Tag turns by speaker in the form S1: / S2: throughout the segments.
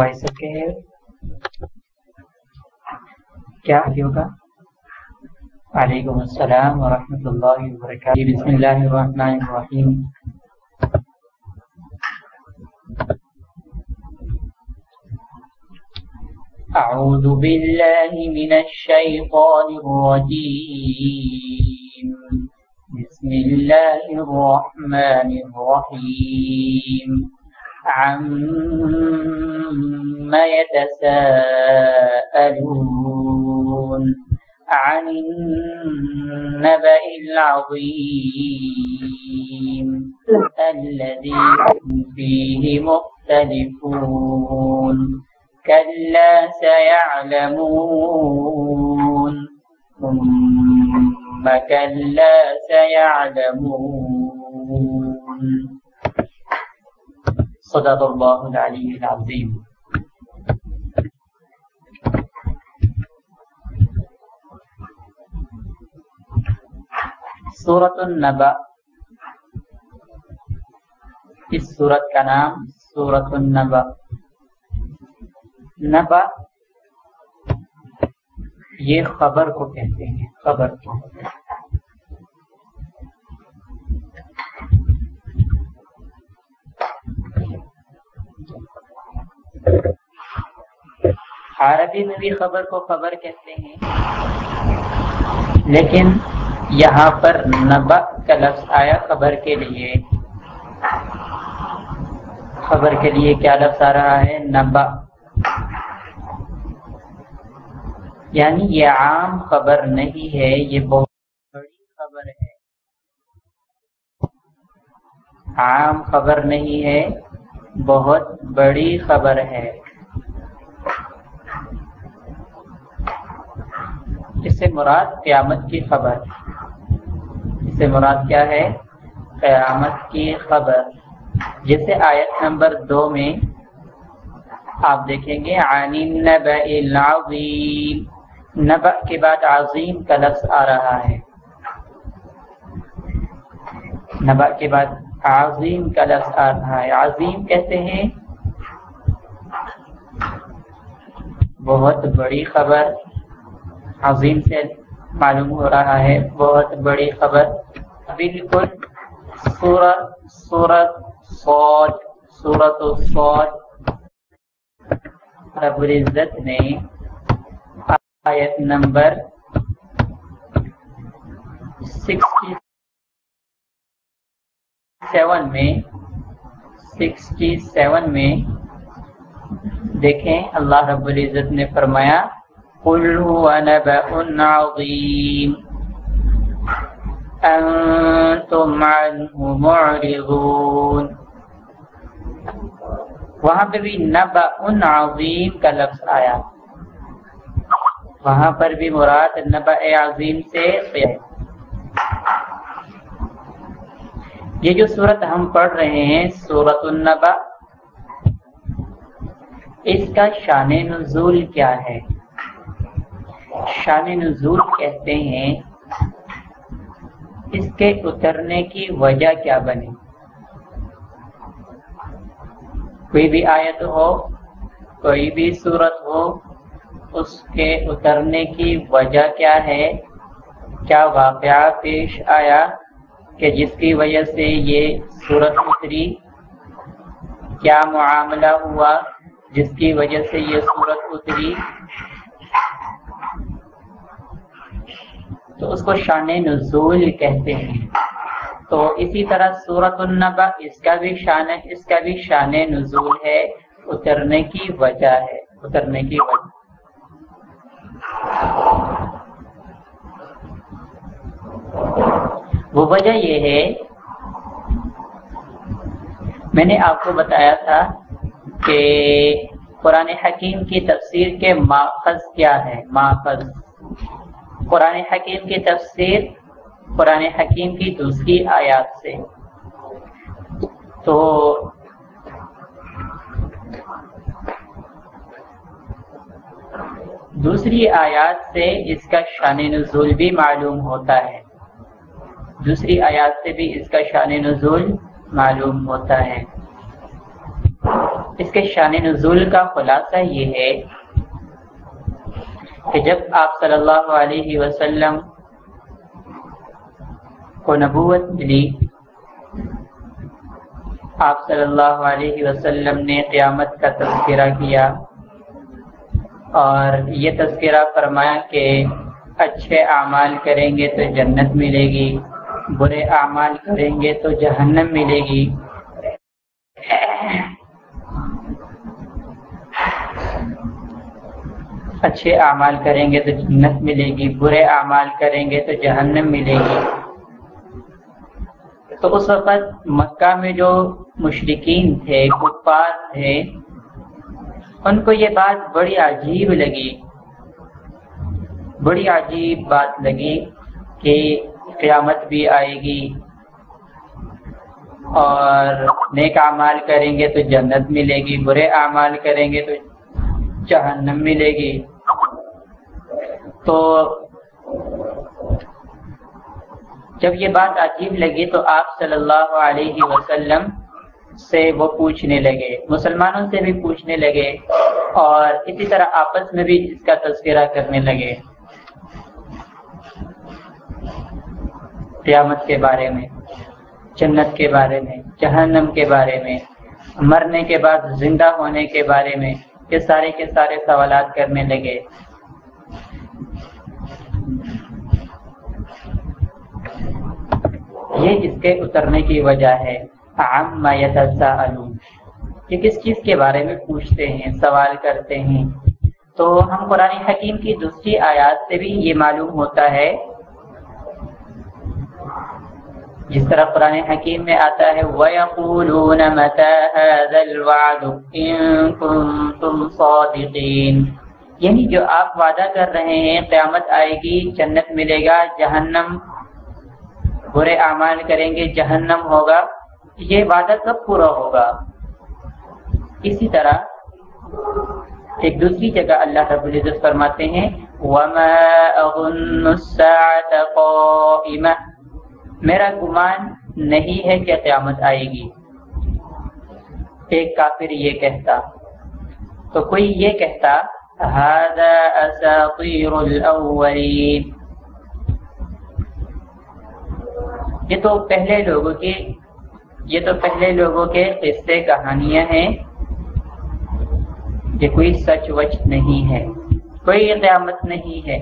S1: کے کیا ہوگا؟ وعلیکم السلام ورحمۃ اللہ وبرکاتہ۔ بسم اللہ الرحمن الرحیم۔ أعوذ بالله من الشيطان الرجيم بسم الله الرحمن الرحيم عما يتساءلون عن النبأ العظيم الذي فيه مختلفون كلا سيعلمون ثم كلا سيعلمون صدق الله العلي العظيم سورة النبأ. اس سورت کا نام؟ سورت النبأ. نبا یہ خبر کو کہتے ہیں، خبر کو. عربی میں بھی خبر کو خبر کہتے ہیں، لیکن یہاں پر نبا کا لفظ آیا خبر کے لیے۔ خبر کے لیے کیا لفظ آ رہا ہے؟ نبا یعنی یہ عام خبر نہیں ہے، یہ بہت بڑی خبر ہے۔ عام خبر نہیں ہے۔ بہت بڑی خبر ہے۔ اس سے مراد قیامت کی خبر۔ اس سے مراد کیا ہے؟ قیامت کی خبر۔ جیسے آیت نمبر دو میں آپ دیکھیں گے العظیم نبا کے بعد عظیم کا لفظ آ رہا ہے۔ نبا کے بعد عظیم کا لفظ آ رہا ہے۔ عظیم کہتے ہیں، بہت بڑی خبر۔ عظیم سے معلوم ہو رہا ہے، بہت بڑی خبر۔ بالکل سورت سورت سوچ سورت و سوچ رب العزت نے آیت نمبر سکسٹی سیون میں، سکسٹی سیون میں دیکھیں، اللہ رب العزت نے فرمایا، قل هو نبأ معرضون۔ وہاں پہ بھی نبأ عظیم کا لفظ آیا۔ وہاں پر بھی مراد نبا عظیم سے یہ جو صورت ہم پڑھ رہے ہیں صورت النبا، اس کا شان نزول کیا ہے؟ شان نزول کہتے ہیں، اس کے اترنے کی وجہ کیا بنے کوئی بھی آیت ہو، کوئی بھی صورت ہو، اس کے اترنے کی وجہ کیا ہے؟ کیا واقعہ پیش آیا؟ کہ جس کی وجہ سے یہ صورت اتری کیا معاملہ ہوا، جس کی وجہ سے یہ صورت اتری۔ تو اس کو شان نزول کہتے ہیں۔ تو اسی طرح صورت النبا، اس کا بھی شان، اس کا بھی شان نزول ہے، اترنے کی وجہ ہے، اترنے کی وجہ وہ وجہ یہ ہے، میں نے آپ کو بتایا تھا کہ قرآن حکیم کی تفسیر کے ماخذ کیا ہے، ماخذ۔ قرآن حکیم کی تفسیر قرآن حکیم کی دوسری آیات سے۔ تو دوسری آیات سے اس کا شان نزول بھی معلوم ہوتا ہے۔ دوسری آیات سے بھی اس کا شان نزول معلوم ہوتا ہے۔ اس کے شان نزول کا خلاصہ یہ ہے کہ جب آپ صلی اللہ علیہ وسلم کو نبوت ملی، آپ صلی اللہ علیہ وسلم نے قیامت کا تذکرہ کیا اور یہ تذکرہ فرمایا کہ اچھے اعمال کریں گے تو جنت ملے گی۔ برے اعمال کریں گے تو جہنم ملے گی۔ اچھے اعمال کریں گے تو جنت ملے گی، برے اعمال کریں گے تو جہنم ملے گی۔ تو اس وقت مکہ میں جو مشرقین تھے، کفار تھے، ان کو یہ بات بڑی عجیب لگی۔ بڑی عجیب بات لگی کہ قیامت بھی آئے گی۔ اور نیک اعمال کریں گے تو جنت ملے گی، برے اعمال کریں گے تو جہنم ملے گی۔ تو جب یہ بات عجیب لگی تو آپ صلی اللہ علیہ وسلم سے وہ پوچھنے لگے، مسلمانوں سے بھی پوچھنے لگے اور اسی طرح آپس میں بھی اس کا تذکرہ کرنے لگے۔ قیامت کے بارے میں، جنت کے بارے میں، جہنم کے بارے میں، مرنے کے بعد زندہ ہونے کے بارے میں یہ سارے کے سارے سوالات کرنے لگے۔ یہ اس کے اترنے کی وجہ ہے؟ یہ کس چیز کے بارے میں پوچھتے ہیں، سوال کرتے ہیں؟ تو ہم قرآن حکیم کی دوسری آیات سے بھی یہ معلوم ہوتا ہے جس طرح قرآن حکیم میں آتا ہے، وَيَقُولُونَ مَتَى هَذَا الْوَعْدُ إِن كُنتُمْ صَادِقِينَ۔ یعنی جو آپ وعدہ کر رہے ہیں، قیامت آئے گی، جنت ملے گا، جہنم برے اعمال کریں گے، جہنم ہوگا۔ یہ وعدہ کب پورا ہوگا؟ اسی طرح ایک دوسری جگہ اللہ رب العزت فرماتے ہیں، وَمَا أَظُنُّ السَّاعَةَ قَائِمَةً۔ میرا گمان نہیں ہے کہ قیامت آئے گی۔ ایک کافر یہ کہتا، تو کوئی یہ کہتا هذا اساطیر الاولین یہ تو پہلے لوگوں کے یہ تو پہلے لوگوں کے قصے، کہانیاں ہیں۔ یہ کوئی سچ وچ نہیں ہے، کوئی قیامت نہیں ہے۔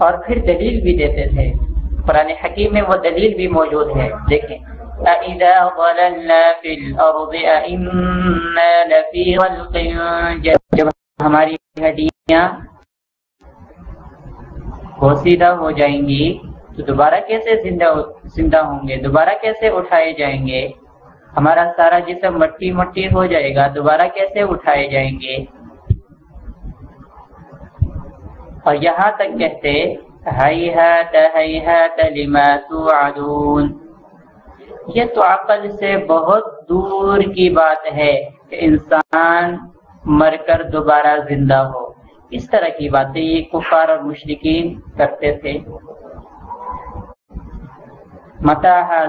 S1: اور پھر دلیل بھی دیتے تھے۔ قرآن حکیم میں وہ دلیل بھی موجود ہے۔ دیکھیں۔ أَإِذَا ضَلَلْنَا فِي الْأَرْضِ أَإِنَّا لَفِي خَلْقٍ جب ہماری ہڈیاں گھوسیدہ ہو جائیں گی، تو دوبارہ کیسے زندہ زندہ ہوں گے؟ دوبارہ کیسے اٹھائے جائیں گے؟ ہمارا سارا جسم مٹی مٹی ہو جائے گا، دوبارہ کیسے اٹھائے جائیں گے؟ اور یہاں تک کہتے لما توعدون. یہ تو عقل سے بہت دور کی بات ہے کہ انسان مر کر دوبارہ زندہ ہو۔ اس طرح کی باتیں یہ کفار اور مشرقین کرتے تھے۔ متا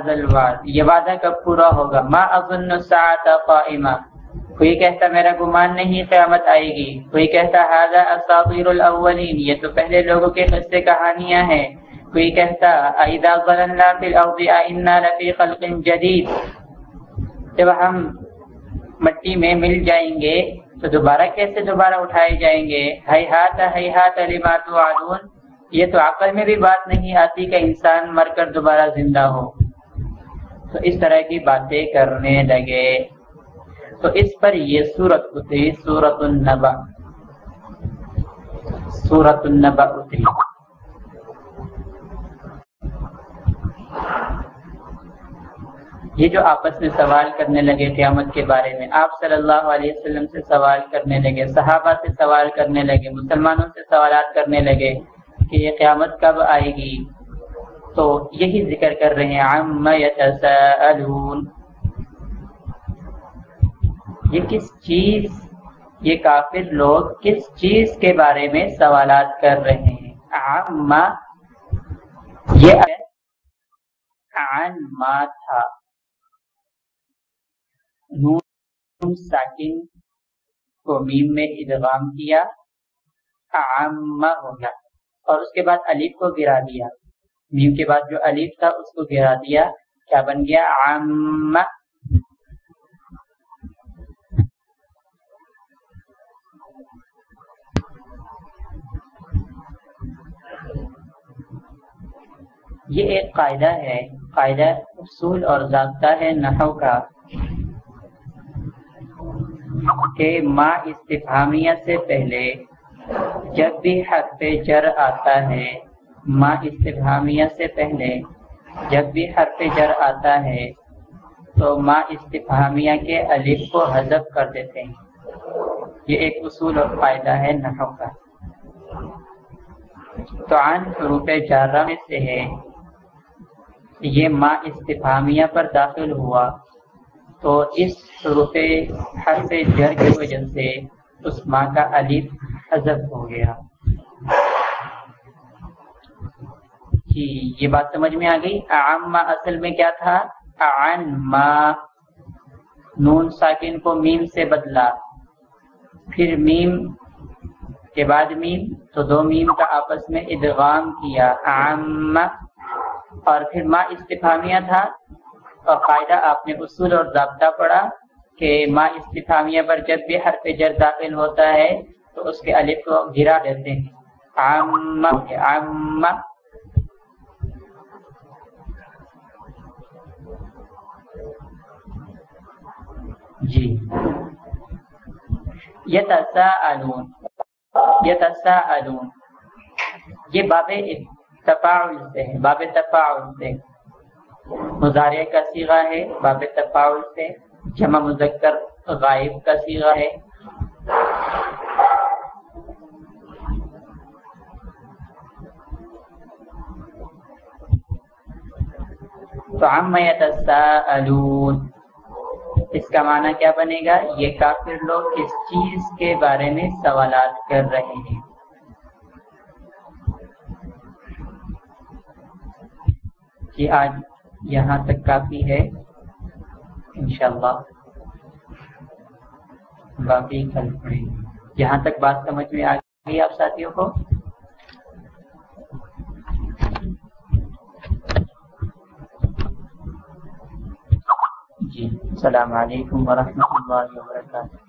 S1: یہ وعدہ کب پورا ہوگا؟ ما اظن قائمہ کوئی کہتا میرا گمان نہیں قیامت آئے گی، کوئی کہتا حاضر اساطیر الاولین، یہ تو پہلے لوگوں کے قصے کہانیاں ہیں۔ کوئی کہتا اذا ظللنا فی الارض انا لفی خلق جدید جب ہم مٹی میں مل جائیں گے تو دوبارہ کیسے دوبارہ اٹھائے جائیں گے؟ حیحات حیحات لما توعدون۔ یہ تو عقل میں بھی بات نہیں آتی کہ انسان مر کر دوبارہ زندہ ہو۔ تو اس طرح کی باتیں کرنے لگے۔ تو اس پر یہ سورت اتری، سورت النبا۔ سورت النبا اتری۔ یہ جو آپس میں سوال کرنے لگے قیامت کے بارے میں، آپ صلی اللہ علیہ وسلم سے سوال کرنے لگے، صحابہ سے سوال کرنے لگے، مسلمانوں سے سوالات کرنے لگے کہ یہ قیامت کب آئے گی؟ تو یہی ذکر کر رہے ہیں یہ کس چیز، یہ کافر لوگ کس چیز کے بارے میں سوالات کر رہے ہیں؟ عامہ، یہ عن ما تھا۔ ساکن کو میم میں ادغام کیا، عامہ ہو گیا۔ اور اس کے بعد علیف کو گرا دیا۔ میم کے بعد جو علیف تھا، اس کو گرا دیا۔ کیا بن گیا؟ عامہ۔ یہ ایک قاعدہ ہے۔ قاعدہ اصول اور ضابطہ ہے نحو کا۔ کہ ما استفہامیہ سے پہلے جب بھی حرف جر آتا ہے، ما استفہامیہ سے پہلے جب بھی حرف جر آتا ہے، تو ما استفہامیہ کے الف کو حذف کر دیتے ہیں۔ یہ ایک اصول اور فائدہ ہے نحو کا۔ تو عن حروف جارہ میں سے ہے۔ یہ ماں استفامیہ پر داخل ہوا تو اس حروف حرف جر کی وجہ سے اس ماں کا الف حذف ہو گیا۔ جی یہ بات سمجھ میں آ گئی؟ عام ما اصل میں کیا تھا؟ عن ما نون ساکن کو میم سے بدلا۔ پھر میم کے بعد میم، تو دو میم کا آپس میں ادغام کیا۔ عام اور پھر ماں استفامیہ تھا اور قاعدہ آپ نے اصول اور ضابطہ پڑھا کہ ماں استفامیہ پر جب بھی حرف جر داخل ہوتا ہے تو اس کے الف کو گرا دیتے ہیں۔ جی۔ یتساءلون۔ یتساءلون۔ یہ باب تفاعل سے ہے باب تفاعل سے مظاہرے کا سیغہ ہے، باب تفاعل سے۔ جمع مذکر غائب کا سیغہ ہے۔ تو عم یتساءلون اس کا معنی کیا بنے گا؟ یہ کافر لوگ کس چیز کے بارے میں سوالات کر رہے ہیں۔ کہ آج یہاں تک کافی ہے۔ انشاءاللہ۔ باقی کل پڑھیں۔ یہاں تک بات سمجھ میں آ گئی آپ ساتھیوں کو؟ جی السلام علیکم ورحمۃ اللہ وبرکاتہ۔